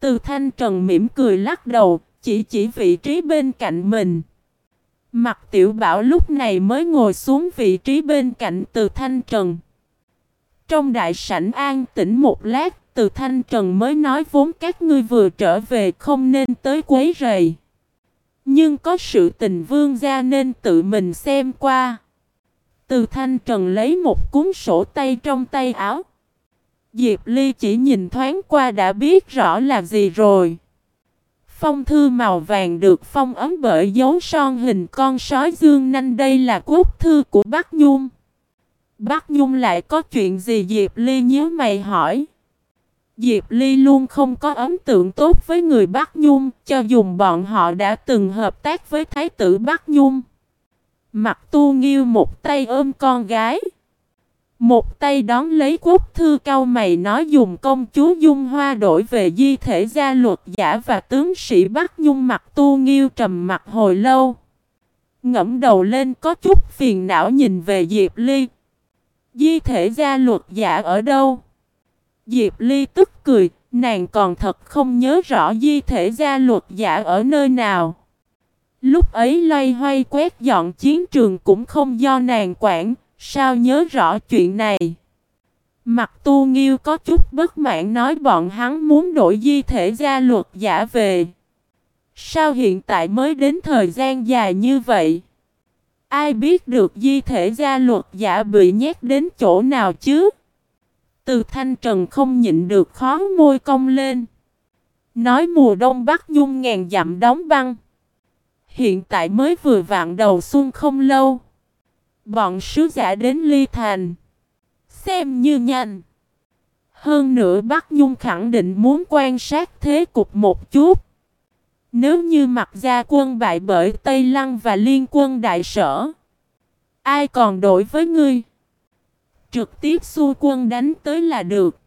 Từ thanh trần mỉm cười lắc đầu, chỉ chỉ vị trí bên cạnh mình. Mặt tiểu bảo lúc này mới ngồi xuống vị trí bên cạnh từ thanh trần. Trong đại sảnh an tĩnh một lát, từ thanh trần mới nói vốn các ngươi vừa trở về không nên tới quấy rầy. Nhưng có sự tình vương gia nên tự mình xem qua. Từ thanh trần lấy một cuốn sổ tay trong tay áo. Diệp Ly chỉ nhìn thoáng qua đã biết rõ là gì rồi. Phong thư màu vàng được phong ấm bởi dấu son hình con sói dương nanh đây là quốc thư của Bắc Nhung. Bắc Nhung lại có chuyện gì Diệp Ly nhớ mày hỏi. Diệp Ly luôn không có ấn tượng tốt với người Bắc Nhung, cho dùng bọn họ đã từng hợp tác với Thái tử Bắc Nhung. Mặt tu nghiêu một tay ôm con gái. Một tay đón lấy quốc thư cao mày nói dùng công chúa Dung Hoa đổi về di thể gia luật giả và tướng sĩ Bắc Nhung mặt tu nghiêu trầm mặt hồi lâu. Ngẫm đầu lên có chút phiền não nhìn về Diệp Ly. Di thể gia luật giả ở đâu? Diệp Ly tức cười, nàng còn thật không nhớ rõ di thể gia luật giả ở nơi nào. Lúc ấy loay hoay quét dọn chiến trường cũng không do nàng quản, sao nhớ rõ chuyện này. Mặt tu nghiêu có chút bất mãn nói bọn hắn muốn đổi di thể gia luật giả về. Sao hiện tại mới đến thời gian dài như vậy? Ai biết được di thể gia luật giả bị nhét đến chỗ nào chứ? Từ thanh trần không nhịn được khó môi cong lên. Nói mùa đông Bắc Nhung ngàn dặm đóng băng. Hiện tại mới vừa vạn đầu xuân không lâu. Bọn sứ giả đến ly thành. Xem như nhanh. Hơn nữa Bắc Nhung khẳng định muốn quan sát thế cục một chút. Nếu như mặt gia quân bại bởi Tây Lăng và liên quân đại sở. Ai còn đổi với ngươi? trực tiếp xua quân đánh tới là được.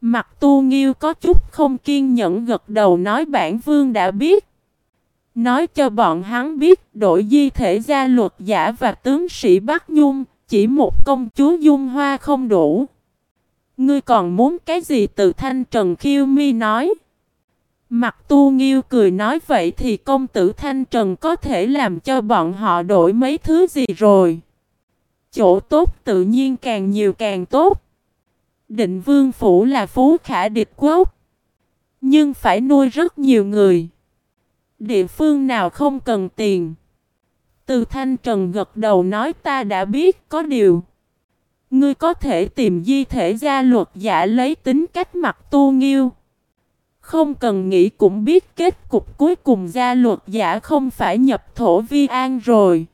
Mặt tu nghiêu có chút không kiên nhẫn gật đầu nói bản vương đã biết. Nói cho bọn hắn biết đội di thể gia luật giả và tướng sĩ Bắc Nhung, chỉ một công chúa Dung Hoa không đủ. Ngươi còn muốn cái gì từ thanh trần khiêu mi nói. Mặt tu nghiêu cười nói vậy thì công tử thanh trần có thể làm cho bọn họ đổi mấy thứ gì rồi. Chỗ tốt tự nhiên càng nhiều càng tốt. Định vương phủ là phú khả địch quốc. Nhưng phải nuôi rất nhiều người. Địa phương nào không cần tiền. Từ thanh trần gật đầu nói, ta đã biết, có điều. Ngươi có thể tìm di thể gia luật giả lấy tính cách mặt tu nghiêu. Không cần nghĩ cũng biết kết cục cuối cùng gia luật giả không phải nhập thổ vi an rồi.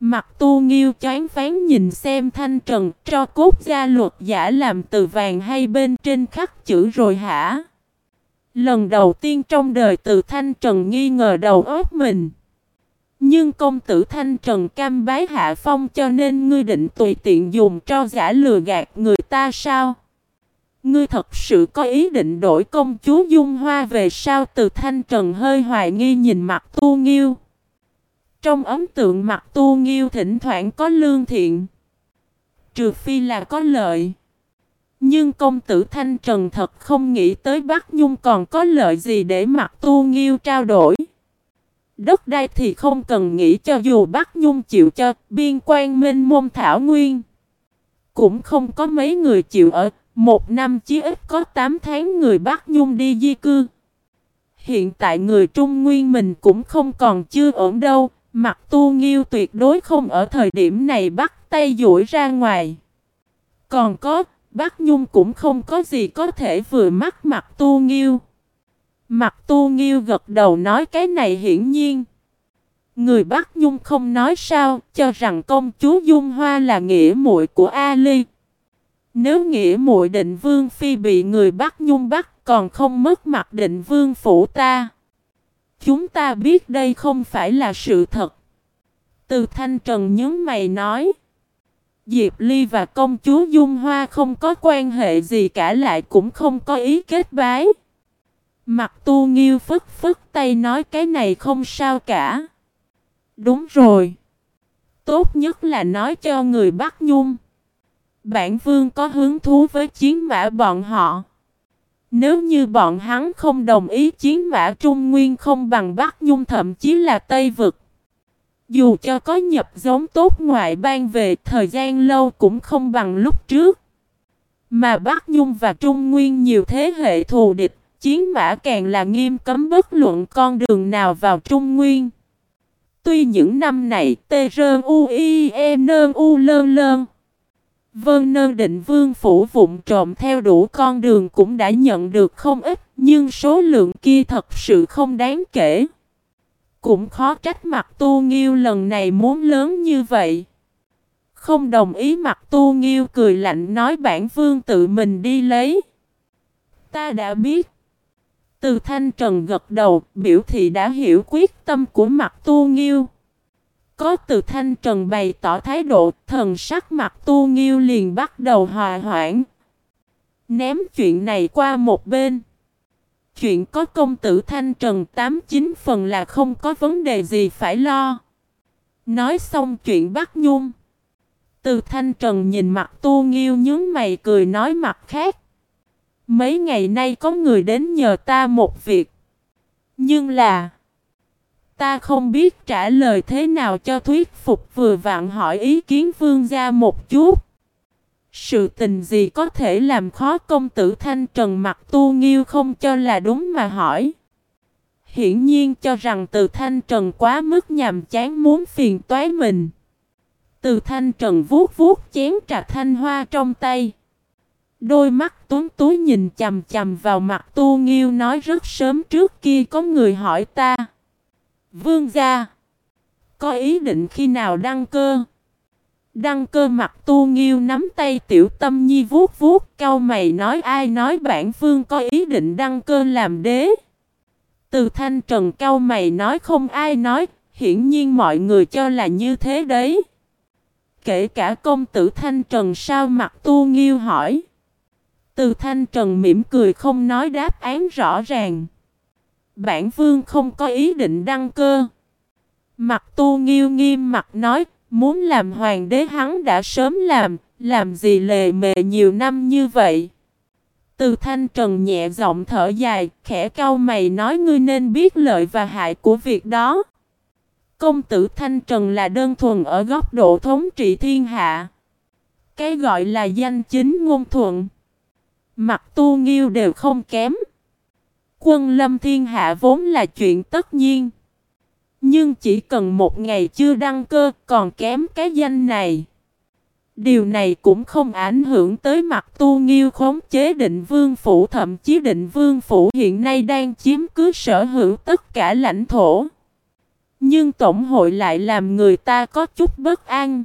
Mặt tu nghiêu chán phán nhìn xem thanh trần, cho cốt gia luật giả làm từ vàng hay bên trên khắc chữ rồi hả? Lần đầu tiên trong đời từ thanh trần nghi ngờ đầu óc mình. Nhưng công tử Thanh Trần cam bái hạ phong cho nên ngươi định tùy tiện dùng cho giả lừa gạt người ta sao? Ngươi thật sự có ý định đổi công chúa Dung Hoa về sao từ Thanh Trần hơi hoài nghi nhìn mặt tu nghiêu. Trong ấn tượng mặt tu nghiêu thỉnh thoảng có lương thiện. Trừ phi là có lợi. Nhưng công tử Thanh Trần thật không nghĩ tới Bắc Nhung còn có lợi gì để mặc tu nghiêu trao đổi. Đất đai thì không cần nghĩ cho dù Bắc Nhung chịu cho biên quan minh môn thảo nguyên. Cũng không có mấy người chịu ở, một năm chí ít có 8 tháng người Bắc Nhung đi di cư. Hiện tại người Trung Nguyên mình cũng không còn chưa ổn đâu, mặt tu nghiêu tuyệt đối không ở thời điểm này bắt tay duỗi ra ngoài. Còn có, bác Nhung cũng không có gì có thể vừa mắt mặt tu nghiêu. Mặt tu nghiêu gật đầu nói cái này hiển nhiên. Người Bắc Nhung không nói sao, cho rằng công chúa Dung Hoa là nghĩa muội của Ali. Nếu nghĩa muội định vương phi bị người Bắc Nhung bắt còn không mất mặt định vương phủ ta. Chúng ta biết đây không phải là sự thật. Từ Thanh Trần nhớ mày nói. Diệp Ly và công chúa Dung Hoa không có quan hệ gì cả lại cũng không có ý kết bái. Mặt tu nghiêu phức phức tay nói cái này không sao cả. Đúng rồi. Tốt nhất là nói cho người Bắc Nhung. Bản vương có hứng thú với chiến mã bọn họ. Nếu như bọn hắn không đồng ý, chiến mã Trung Nguyên không bằng Bắc Nhung, thậm chí là Tây Vực. Dù cho có nhập giống tốt ngoại bang về thời gian lâu cũng không bằng lúc trước. Mà Bắc Nhung và Trung Nguyên nhiều thế hệ thù địch chiến mã càng là nghiêm cấm bất luận con đường nào vào Trung Nguyên. Tuy những năm này tê rơn u y e nơn u lơn lơn. Vân nơn định vương phủ vụn trộm theo đủ con đường cũng đã nhận được không ít, nhưng số lượng kia thật sự không đáng kể. Cũng khó trách mặt tu nghiêu lần này muốn lớn như vậy. Không đồng ý mặt tu nghiêu cười lạnh nói bản vương tự mình đi lấy. Ta đã biết. Từ thanh trần gật đầu, biểu thị đã hiểu quyết tâm của mặt tu nghiêu. Có từ thanh trần bày tỏ thái độ, thần sắc mặt tu nghiêu liền bắt đầu hòa hoãn. Ném chuyện này qua một bên. Chuyện có công tử thanh trần 89 phần là không có vấn đề gì phải lo. Nói xong chuyện bắt nhung. Từ thanh trần nhìn mặt tu nghiêu nhướng mày cười nói mặt khác. Mấy ngày nay có người đến nhờ ta một việc. Nhưng là... Ta không biết trả lời thế nào cho thuyết phục vừa vặn hỏi ý kiến vương gia một chút. Sự tình gì có thể làm khó công tử thanh trần mặt tu nghiêu không cho là đúng mà hỏi. Hiển nhiên cho rằng từ thanh trần quá mức nhàm chán muốn phiền toái mình. Từ thanh trần vuốt vuốt chén trà thanh hoa trong tay. Đôi mắt tuấn túi nhìn chầm chầm vào mặt tu nghiêu nói rất sớm trước kia có người hỏi ta. Vương gia. Có ý định khi nào đăng cơ? Đăng cơ mặt tu nghiêu nắm tay tiểu tâm nhi vuốt vuốt cao mày nói ai nói bản vương có ý định đăng cơ làm đế. Từ thanh trần cao mày nói không ai nói, hiển nhiên mọi người cho là như thế đấy. Kể cả công tử thanh trần sao mặt tu nghiêu hỏi. Từ thanh trần mỉm cười không nói đáp án rõ ràng. Bản vương không có ý định đăng cơ. Mặt tu nghiêu nghiêm mặt nói, Muốn làm hoàng đế hắn đã sớm làm, làm gì lề mề nhiều năm như vậy. Từ thanh trần nhẹ giọng thở dài, khẽ cau mày nói ngươi nên biết lợi và hại của việc đó. Công tử Thanh Trần là đơn thuần ở góc độ thống trị thiên hạ. Cái gọi là danh chính ngôn thuận. Mặt tu nghiêu đều không kém. Quân lâm thiên hạ vốn là chuyện tất nhiên. Nhưng chỉ cần một ngày chưa đăng cơ còn kém cái danh này. Điều này cũng không ảnh hưởng tới mặt tu nghiêu khống chế định vương phủ thậm chí định vương phủ hiện nay đang chiếm cứ sở hữu tất cả lãnh thổ. Nhưng tổng hội lại làm người ta có chút bất an.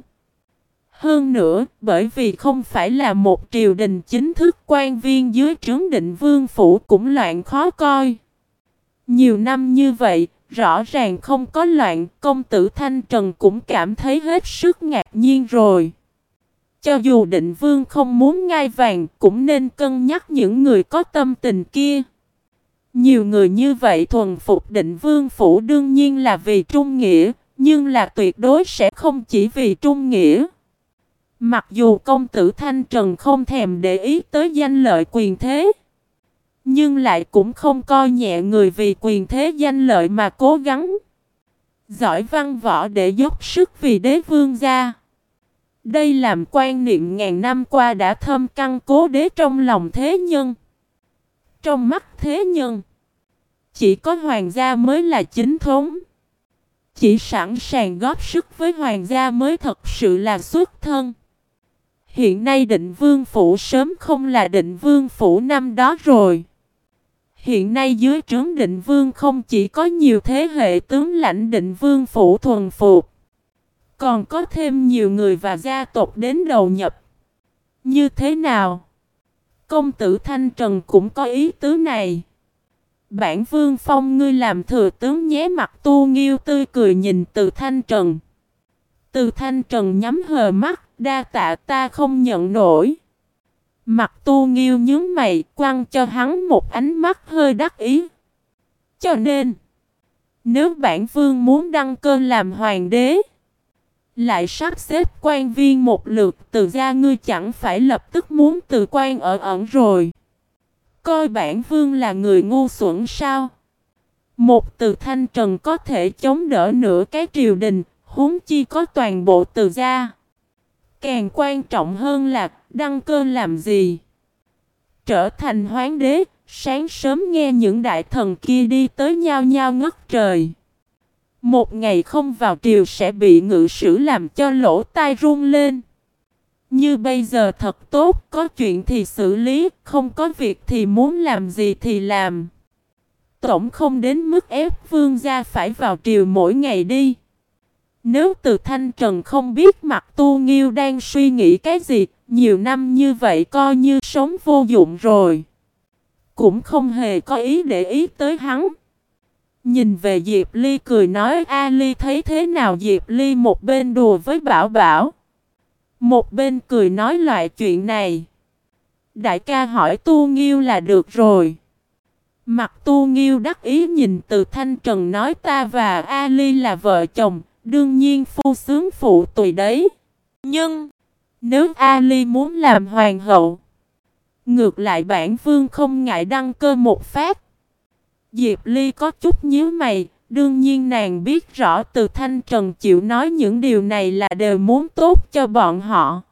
Hơn nữa, bởi vì không phải là một triều đình chính thức quan viên dưới trướng định vương phủ cũng loạn khó coi. Nhiều năm như vậy, rõ ràng không có loạn, công tử Thanh Trần cũng cảm thấy hết sức ngạc nhiên rồi. Cho dù định vương không muốn ngai vàng, cũng nên cân nhắc những người có tâm tình kia. Nhiều người như vậy thuần phục định vương phủ đương nhiên là vì trung nghĩa, nhưng là tuyệt đối sẽ không chỉ vì trung nghĩa. Mặc dù công tử Thanh Trần không thèm để ý tới danh lợi quyền thế, nhưng lại cũng không coi nhẹ người vì quyền thế danh lợi mà cố gắng. Giỏi văn võ để dốc sức vì đế vương gia. Đây làm quan niệm ngàn năm qua đã thâm căn cố đế trong lòng thế nhân. Trong mắt thế nhân, chỉ có hoàng gia mới là chính thống. Chỉ sẵn sàng góp sức với hoàng gia mới thật sự là xuất thân. Hiện nay định vương phủ sớm không là định vương phủ năm đó rồi. Hiện nay dưới trướng định vương không chỉ có nhiều thế hệ tướng lãnh định vương phủ thuần phục. Còn có thêm nhiều người và gia tộc đến đầu nhập. Như thế nào? Công tử Thanh Trần cũng có ý tứ này. Bản vương phong ngươi làm thừa tướng nhé mặt tu nghiêu tươi cười nhìn từ Thanh Trần. Từ Thanh Trần nhắm hờ mắt, đa tạ ta không nhận nổi. Mặt tu nghiêu nhướng mày, quăng cho hắn một ánh mắt hơi đắc ý. Cho nên, nếu bản vương muốn đăng cơ làm hoàng đế, lại sắp xếp quan viên một lượt từ gia ngươi chẳng phải lập tức muốn từ quan ở ẩn rồi. Coi bản vương là người ngu xuẩn sao? Một từ thanh trần có thể chống đỡ nửa cái triều đình, huống chi có toàn bộ từ gia. Càng quan trọng hơn là đăng cơ làm gì? Trở thành hoán đế, sáng sớm nghe những đại thần kia đi tới nhau nhau ngất trời. Một ngày không vào triều sẽ bị ngự sử làm cho lỗ tai run lên. Như bây giờ thật tốt, có chuyện thì xử lý, không có việc thì muốn làm gì thì làm. Tổng không đến mức ép vương gia phải vào triều mỗi ngày đi. Nếu từ thanh trần không biết mặt tu nghiêu đang suy nghĩ cái gì, nhiều năm như vậy coi như sống vô dụng rồi. Cũng không hề có ý để ý tới hắn. Nhìn về Diệp Ly cười nói A Ly thấy thế nào Diệp Ly một bên đùa với Bảo Bảo. Một bên cười nói loại chuyện này. Đại ca hỏi Tu Nghiêu là được rồi. Mặt Tu Nghiêu đắc ý nhìn từ Thanh Trần nói ta và Ali là vợ chồng, đương nhiên phu sướng phụ tùy đấy. Nhưng, nếu Ali muốn làm hoàng hậu, ngược lại bản vương không ngại đăng cơ một phát. Diệp Ly có chút nhíu mày, Đương nhiên nàng biết rõ từ Thanh Trần chịu nói những điều này là đều muốn tốt cho bọn họ.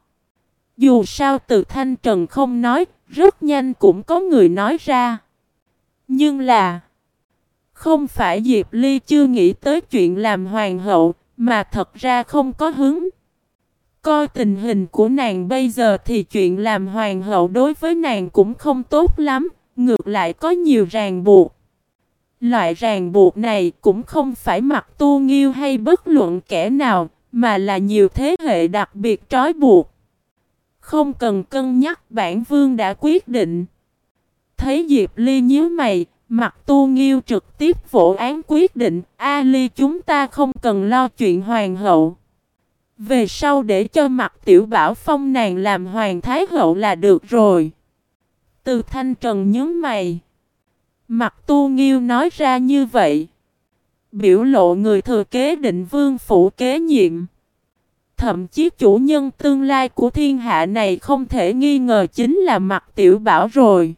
Dù sao từ Thanh Trần không nói, rất nhanh cũng có người nói ra. Nhưng là... Không phải Diệp Ly chưa nghĩ tới chuyện làm hoàng hậu, mà thật ra không có hứng. Coi tình hình của nàng bây giờ thì chuyện làm hoàng hậu đối với nàng cũng không tốt lắm, ngược lại có nhiều ràng buộc. Loại ràng buộc này cũng không phải mặc tu nghiêu hay bất luận kẻ nào, mà là nhiều thế hệ đặc biệt trói buộc. Không cần cân nhắc bản vương đã quyết định. Thấy Diệp Ly nhíu mày, mặt tu nghiêu trực tiếp vỗ án quyết định, Ali chúng ta không cần lo chuyện hoàng hậu. Về sau để cho mặt tiểu bảo phong nàng làm hoàng thái hậu là được rồi. Từ thanh trần nhớ mày. Mặt tu nghiêu nói ra như vậy. Biểu lộ người thừa kế định vương phủ kế nhiệm. Thậm chí chủ nhân tương lai của thiên hạ này không thể nghi ngờ chính là mặt tiểu bảo rồi.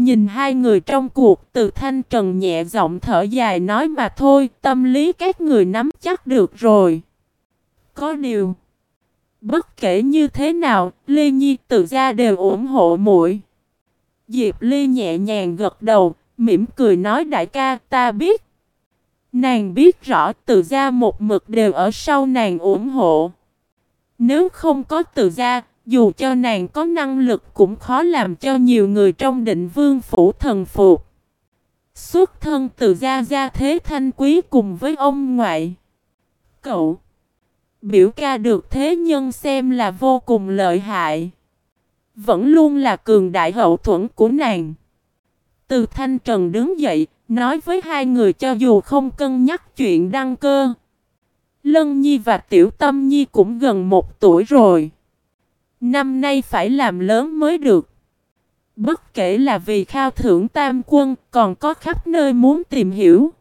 Nhìn hai người trong cuộc từ thanh trần nhẹ giọng thở dài nói mà thôi tâm lý các người nắm chắc được rồi. Có điều. Bất kể như thế nào, Lê Nhi tự ra đều ủng hộ muội. Diệp Ly nhẹ nhàng gật đầu, mỉm cười nói đại ca ta biết. Nàng biết rõ từ gia một mực đều ở sau nàng ủng hộ. Nếu không có từ gia, dù cho nàng có năng lực cũng khó làm cho nhiều người trong định vương phủ thần phục. Xuất thân từ gia gia thế thanh quý cùng với ông ngoại. Cậu, biểu ca được thế nhân xem là vô cùng lợi hại. Vẫn luôn là cường đại hậu thuẫn của nàng. Từ thanh trần đứng dậy, nói với hai người cho dù không cân nhắc chuyện đăng cơ. Lân Nhi và Tiểu Tâm Nhi cũng gần một tuổi rồi. Năm nay phải làm lớn mới được. Bất kể là vì khao thưởng tam quân, còn có khắp nơi muốn tìm hiểu.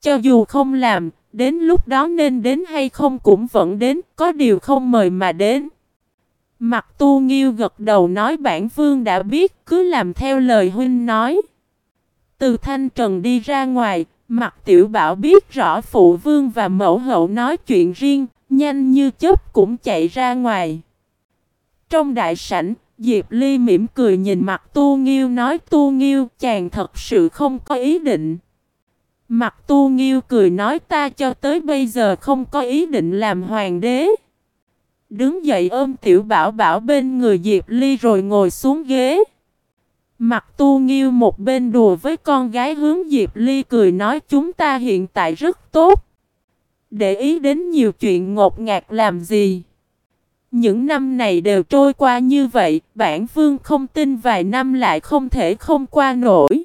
Cho dù không làm, đến lúc đó nên đến hay không cũng vẫn đến, có điều không mời mà đến. Mặt tu nghiêu gật đầu nói bản vương đã biết, cứ làm theo lời huynh nói. Từ thanh trần đi ra ngoài, mặt tiểu bảo biết rõ phụ vương và mẫu hậu nói chuyện riêng, nhanh như chớp cũng chạy ra ngoài. Trong đại sảnh, Diệp Ly mỉm cười nhìn mặt Tu Nghiêu nói Tu Nghiêu chàng thật sự không có ý định. Mặt Tu Nghiêu cười nói ta cho tới bây giờ không có ý định làm hoàng đế. Đứng dậy ôm tiểu bảo bảo bên người Diệp Ly rồi ngồi xuống ghế. Mặt tu nghiêu một bên đùa với con gái hướng Diệp Ly cười nói chúng ta hiện tại rất tốt. Để ý đến nhiều chuyện ngột ngạt làm gì. Những năm này đều trôi qua như vậy, bản vương không tin vài năm lại không thể không qua nổi.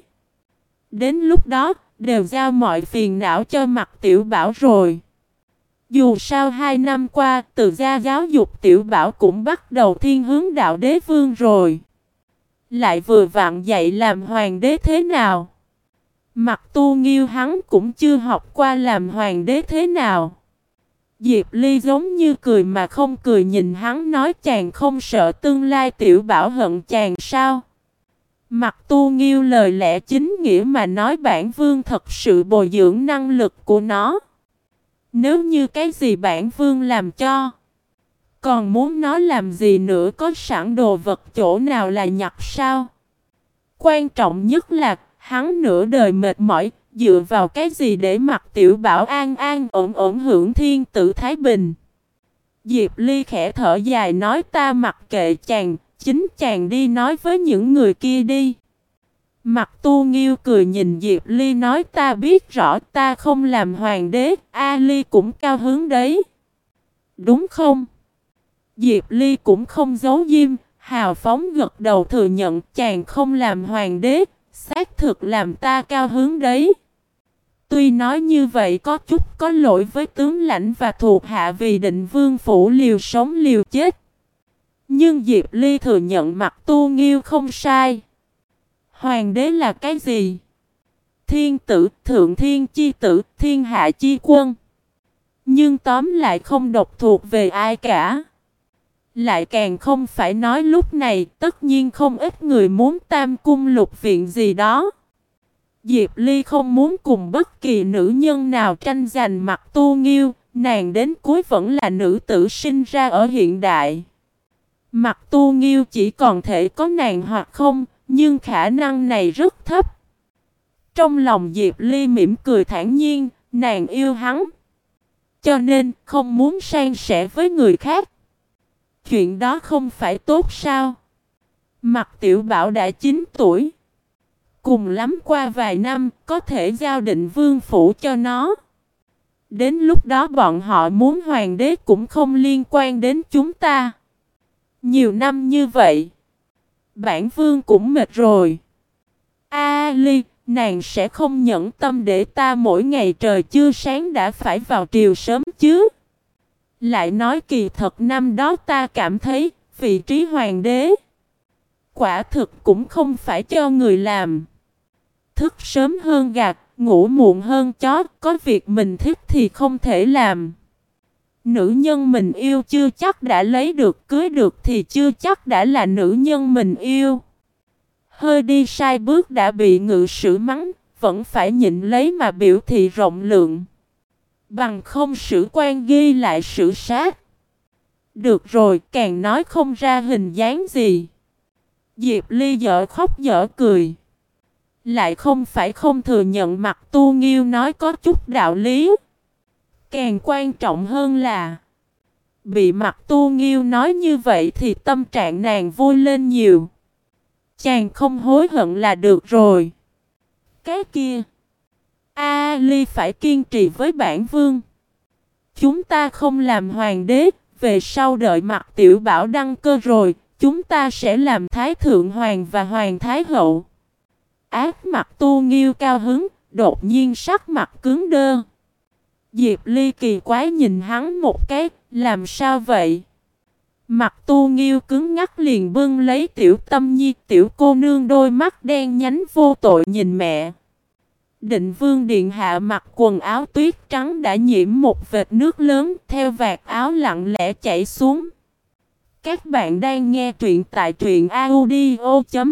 Đến lúc đó, đều giao mọi phiền não cho mặt tiểu bảo rồi. Dù sao hai năm qua, từ gia giáo dục tiểu bảo cũng bắt đầu thiên hướng đạo đế vương rồi. Lại vừa vặn dạy làm hoàng đế thế nào? Mặt tu nghiêu hắn cũng chưa học qua làm hoàng đế thế nào. Diệp Ly giống như cười mà không cười nhìn hắn nói chàng không sợ tương lai tiểu bảo hận chàng sao. Mặt tu nghiêu lời lẽ chính nghĩa mà nói bản vương thật sự bồi dưỡng năng lực của nó. Nếu như cái gì bản vương làm cho. Còn muốn nó làm gì nữa có sẵn đồ vật chỗ nào là nhặt sao? Quan trọng nhất là hắn nửa đời mệt mỏi, dựa vào cái gì để mặc tiểu bảo an an ổn ổn hưởng thiên tử Thái Bình. Diệp Ly khẽ thở dài nói ta mặc kệ chàng, chính chàng đi nói với những người kia đi. Mặt tu nghiêu cười nhìn Diệp Ly nói ta biết rõ ta không làm hoàng đế, A Ly cũng cao hứng đấy. Đúng không? Diệp Ly cũng không giấu diêm, hào phóng gật đầu thừa nhận chàng không làm hoàng đế, xác thực làm ta cao hứng đấy. Tuy nói như vậy có chút có lỗi với tướng lãnh và thuộc hạ vì định vương phủ liều sống liều chết. Nhưng Diệp Ly thừa nhận mặt tu nghiêu không sai. Hoàng đế là cái gì? Thiên tử, thượng thiên chi tử, thiên hạ chi quân. Nhưng tóm lại không độc thuộc về ai cả. Lại càng không phải nói lúc này tất nhiên không ít người muốn tam cung lục viện gì đó. Diệp Ly không muốn cùng bất kỳ nữ nhân nào tranh giành mặt tu nghiêu, nàng đến cuối vẫn là nữ tử sinh ra ở hiện đại. Mặt tu nghiêu chỉ còn thể có nàng hoặc không, nhưng khả năng này rất thấp. Trong lòng Diệp Ly mỉm cười thản nhiên, nàng yêu hắn. Cho nên không muốn sang sẻ với người khác. Chuyện đó không phải tốt sao? Mặt tiểu bảo đã 9 tuổi. Cùng lắm qua vài năm có thể giao định vương phủ cho nó. Đến lúc đó bọn họ muốn hoàng đế cũng không liên quan đến chúng ta. Nhiều năm như vậy. Bản vương cũng mệt rồi. A Ly, nàng sẽ không nhẫn tâm để ta mỗi ngày trời chưa sáng đã phải vào triều sớm chứ. Lại nói kỳ thật năm đó ta cảm thấy vị trí hoàng đế. Quả thực cũng không phải cho người làm. Thức sớm hơn gạt, ngủ muộn hơn chó, có việc mình thích thì không thể làm. Nữ nhân mình yêu chưa chắc đã lấy được cưới được thì chưa chắc đã là nữ nhân mình yêu. Hơi đi sai bước đã bị ngự sử mắng, vẫn phải nhịn lấy mà biểu thị rộng lượng. Bằng không sử quan ghi lại sử sát. Được rồi, càng nói không ra hình dáng gì. Diệp Ly dở khóc dở cười. Lại không phải không thừa nhận mặt tu nghiêu nói có chút đạo lý. Càng quan trọng hơn là Bị mặt tu nghiêu nói như vậy thì tâm trạng nàng vui lên nhiều. Chàng không hối hận là được rồi. Cái kia. A Ly phải kiên trì với bản vương. Chúng ta không làm hoàng đế, về sau đợi mặt tiểu bảo đăng cơ rồi, chúng ta sẽ làm thái thượng hoàng và hoàng thái hậu. Ác mặt tu nghiêu cao hứng, đột nhiên sắc mặt cứng đơ. Diệp Ly kỳ quái nhìn hắn một cái, làm sao vậy? Mặt tu nghiêu cứng ngắc liền bưng lấy tiểu tâm nhi, tiểu cô nương đôi mắt đen nhánh vô tội nhìn mẹ. Định vương điện hạ mặc quần áo tuyết trắng đã nhiễm một vệt nước lớn theo vạt áo lặng lẽ chảy xuống. Các bạn đang nghe truyện tại truyện audio.fif